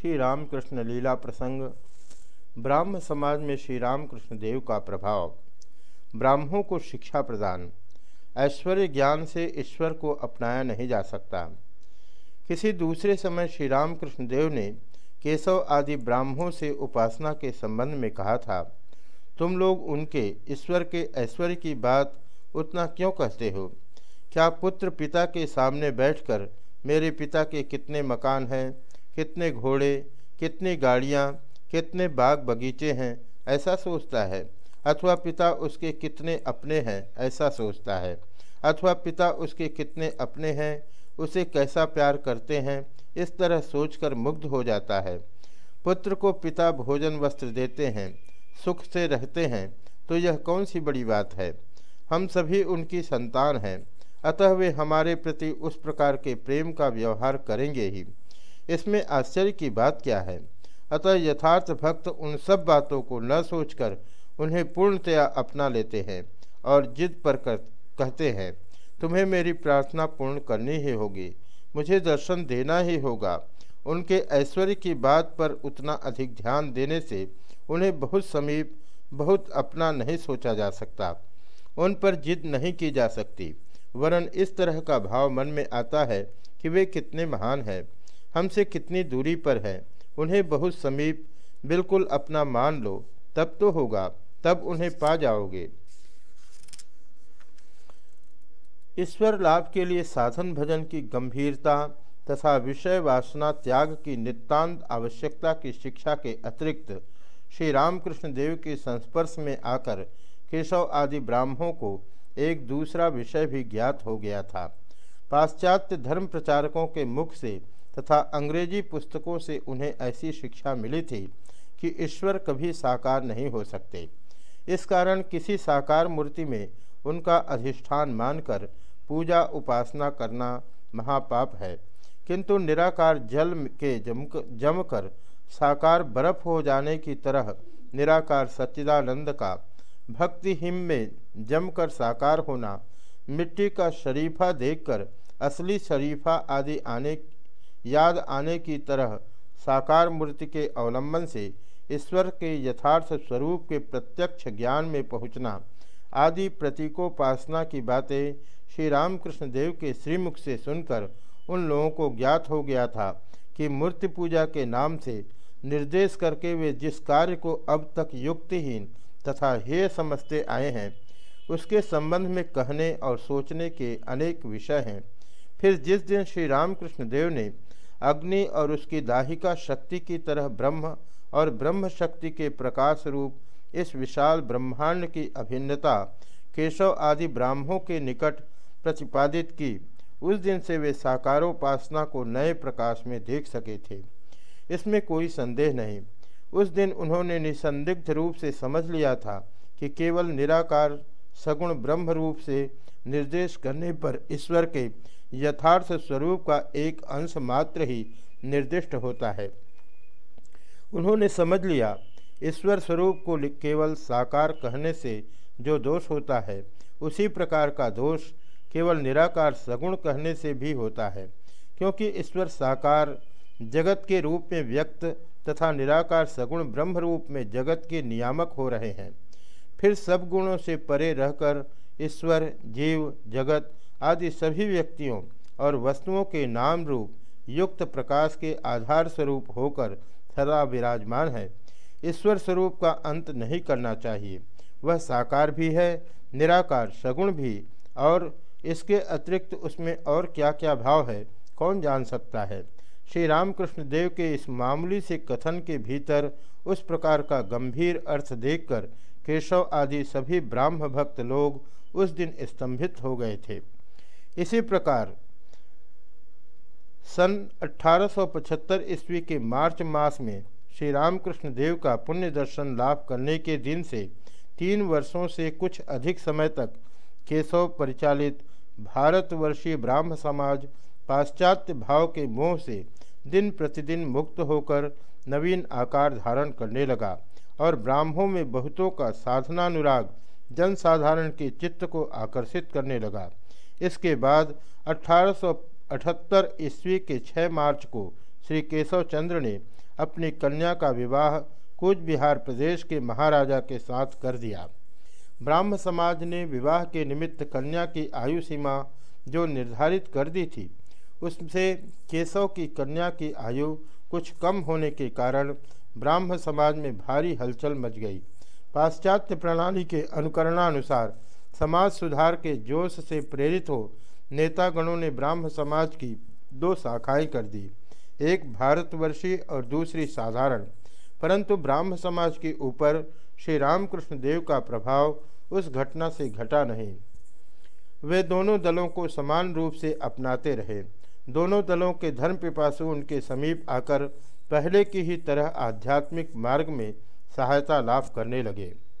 श्री रामकृष्ण लीला प्रसंग। ब्राह्म समाज में श्री रामकृष्ण देव का प्रभाव। ब्राह्मों को शिक्षा प्रदान। ऐश्वर्य ज्ञान से ईश्वर को अपनाया नहीं जा सकता। किसी दूसरे समय श्री रामकृष्ण देव ने केशव आदि ब्राह्मणों से उपासना के संबंध में कहा था, तुम लोग उनके, ईश्वर के ऐश्वर्य की बात उतना क्यों कहते हो? क्या पुत्र पिता के सामने बैठकर मेरे पिता के कितने मकान हैं? कितने घोड़े, कितनी गाड़ियाँ, कितने बाग बगीचे हैं, ऐसा सोचता है। अथवा पिता उसके कितने अपने हैं, ऐसा सोचता है। अथवा पिता उसके कितने अपने हैं, उसे कैसा प्यार करते हैं, इस तरह सोचकर मुग्ध हो जाता है। पुत्र को पिता भोजन वस्त्र देते हैं, सुख से रहते हैं तो यह कौन सी बड़ी बात है? हम सभी उनकी संतान हैं, अतः वे हमारे प्रति उस प्रकार के प्रेम का व्यवहार करेंगे ही। इसमें आश्चर्य की बात क्या है? अतः यथार्थ भक्त उन सब बातों को न सोचकर उन्हें पूर्णतया अपना लेते हैं और जिद पर कर, कहते हैं तुम्हें मेरी प्रार्थना पूर्ण करनी ही होगी। मुझे दर्शन देना ही होगा। उनके ऐश्वर्य की बात पर उतना अधिक ध्यान देने से उन्हें बहुत समीप बहुत अपना नहीं सोचा जा सकता। उन पर जिद नहीं की जा सकती। वरन इस तरह का भाव मन में आता है कि वे कितने महान हैं। हमसे कितनी दूरी पर है, उन्हें बहुत समीप बिल्कुल अपना मान लो, तब तो होगा, तब उन्हें पा जाओगे। ईश्वर लाभ के लिए साधन भजन की गंभीरता तथा विषय वासना त्याग की नितांत आवश्यकता की शिक्षा के अतिरिक्त श्री रामकृष्ण देव के संस्पर्श में आकर केशव आदि ब्राह्मणों को एक दूसरा विषय भी ज्ञात हो गया था। पाश्चात्य धर्म प्रचारकों के मुख से तथा अंग्रेज़ी पुस्तकों से उन्हें ऐसी शिक्षा मिली थी कि ईश्वर कभी साकार नहीं हो सकते। इस कारण किसी साकार मूर्ति में उनका अधिष्ठान मानकर पूजा उपासना करना महापाप है। किंतु निराकार जल के जम जमकर साकार बर्फ़ हो जाने की तरह निराकार सच्चिदानंद का भक्ति हिम में जमकर साकार होना, मिट्टी का शरीफा देखकर असली शरीफा आदि आने याद आने की तरह साकार मूर्ति के अवलंबन से ईश्वर के यथार्थ स्वरूप के प्रत्यक्ष ज्ञान में पहुँचना, आदि प्रतीकोपासना की बातें श्री रामकृष्ण देव के श्रीमुख से सुनकर उन लोगों को ज्ञात हो गया था कि मूर्ति पूजा के नाम से निर्देश करके वे जिस कार्य को अब तक युक्तिहीन तथा हेय समझते आए हैं, उसके संबंध में कहने और सोचने के अनेक विषय हैं। फिर जिस दिन श्री रामकृष्ण देव ने अग्नि और उसकी दाहिका शक्ति की तरह ब्रह्म और ब्रह्म शक्ति के प्रकाश रूप, इस विशाल ब्रह्मांड की अभिन्नता केशव आदि ब्राह्मों के निकट प्रतिपादित की, उस दिन से वे साकारोपासना को नए प्रकाश में देख सके थे। इसमें कोई संदेह नहीं। उस दिन उन्होंने निसंदिग्ध रूप से समझ लिया था कि केवल निराकार, सगुण ब्रह्म रूप से निर्देश करने पर ईश्वर के यथार्थ स्वरूप का एक अंश मात्र ही निर्दिष्ट होता है। उन्होंने समझ लिया, ईश्वर स्वरूप को केवल साकार कहने से जो दोष होता है, उसी प्रकार का दोष केवल निराकार सगुण कहने से भी होता है, क्योंकि ईश्वर साकार जगत के रूप में व्यक्त तथा निराकार सगुण ब्रह्म रूप में जगत के नियामक हो रहे हैं। फिर सब गुणों से परे रहकर ईश्वर, जीव, जगत आदि सभी व्यक्तियों और वस्तुओं के नाम रूप, युक्त प्रकाश के आधार स्वरूप होकर सदा विराजमान है। ईश्वर स्वरूप का अंत नहीं करना चाहिए। वह साकार भी है, निराकार, सगुण भी, और इसके अतिरिक्त उसमें और क्या क्या भाव है, कौन जान सकता है? श्री रामकृष्ण देव के इस मामूली से कथन के भीतर उस प्रकार का गंभीर अर्थ देखकर केशव आदि सभी ब्राह्म भक्त लोग उस दिन स्तंभित हो गए थे। इसी प्रकार सन 1875 ईस्वी के मार्च मास में श्री रामकृष्ण देव का पुण्य दर्शन लाभ करने के दिन से तीन वर्षों से कुछ अधिक समय तक केशव परिचालित भारतवर्षीय ब्राह्म समाज पाश्चात्य भाव के मोह से दिन प्रतिदिन मुक्त होकर नवीन आकार धारण करने लगा और ब्राह्मों में बहुतों का साधनानुराग जनसाधारण के चित्त को आकर्षित करने लगा। इसके बाद 1878 ईस्वी के 6 मार्च को श्री केशव चंद्र ने अपनी कन्या का विवाह कूच बिहार प्रदेश के महाराजा के साथ कर दिया। ब्राह्म समाज ने विवाह के निमित्त कन्या की आयु सीमा जो निर्धारित कर दी थी, उससे केशव की कन्या की आयु कुछ कम होने के कारण ब्राह्म समाज में भारी हलचल मच गई। पाश्चात्य प्रणाली के अनुकरणानुसार समाज सुधार के जोश से प्रेरित हो, नेतागणों ने ब्राह्म समाज की दो शाखाएँ कर दी। एक भारतवर्षीय और दूसरी साधारण। परंतु ब्राह्म समाज के ऊपर श्री रामकृष्ण देव का प्रभाव उस घटना से घटा नहीं। वे दोनों दलों को समान रूप से अपनाते रहे। दोनों दलों के धर्म पिपासु उनके समीप आकर पहले की ही तरह आध्यात्मिक मार्ग में सहायता लाभ करने लगे।